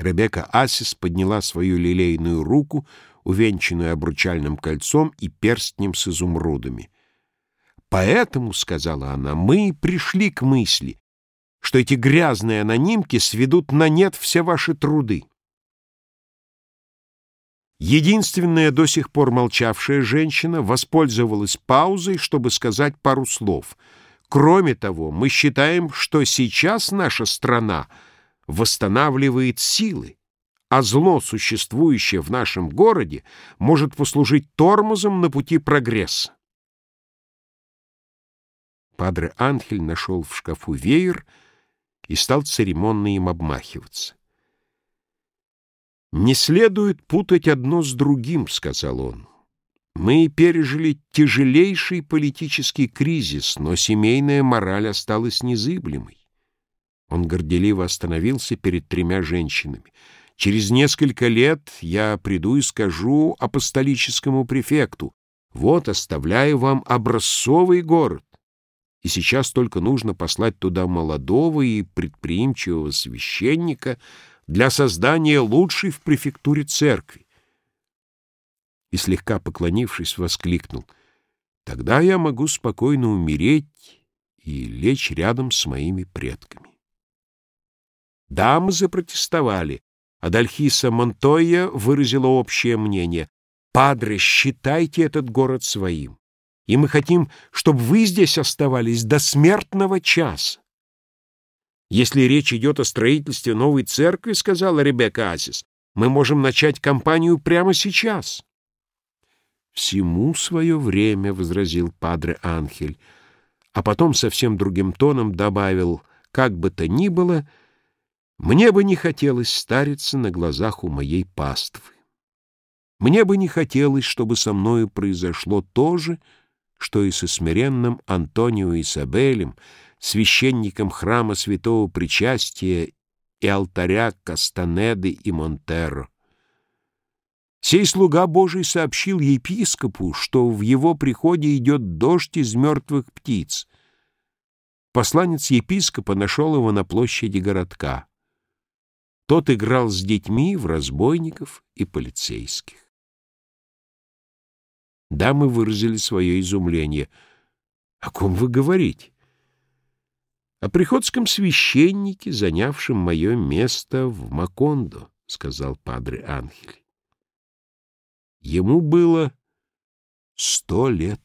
Ребекка Асис подняла свою лилейную руку, увенчанную обручальным кольцом и перстнем с изумрудами. «Поэтому, — сказала она, — мы пришли к мысли, что эти грязные анонимки сведут на нет все ваши труды. Единственная до сих пор молчавшая женщина воспользовалась паузой, чтобы сказать пару слов. Кроме того, мы считаем, что сейчас наша страна восстанавливает силы, а зло, существующее в нашем городе, может послужить тормозом на пути прогресса. Падре Анхель нашел в шкафу веер и стал церемонно им обмахиваться. «Не следует путать одно с другим», — сказал он. «Мы пережили тяжелейший политический кризис, но семейная мораль осталась незыблемой». Он горделиво остановился перед тремя женщинами. «Через несколько лет я приду и скажу апостолическому префекту, вот оставляю вам образцовый город, и сейчас только нужно послать туда молодого и предприимчивого священника для создания лучшей в префектуре церкви. И, слегка поклонившись, воскликнул, «Тогда я могу спокойно умереть и лечь рядом с моими предками». Дамы запротестовали. Адальхиса Монтойя выразила общее мнение. «Падре, считайте этот город своим и мы хотим, чтобы вы здесь оставались до смертного часа. Если речь идет о строительстве новой церкви, — сказала Ребекка Асис, — мы можем начать кампанию прямо сейчас. «Всему свое время», — возразил Падре Анхель, а потом совсем другим тоном добавил, «как бы то ни было, мне бы не хотелось стариться на глазах у моей паствы. Мне бы не хотелось, чтобы со мною произошло то же, — что и со смиренным Антонио Исабелем, священником храма святого причастия и алтаря Кастанеды и Монтеро. Сей слуга Божий сообщил епископу, что в его приходе идет дождь из мертвых птиц. Посланец епископа нашел его на площади городка. Тот играл с детьми в разбойников и полицейских. Дамы выразили свое изумление. «О ком вы говорите?» «О приходском священнике, занявшем мое место в Макондо», — сказал Падре Анхель. Ему было сто лет.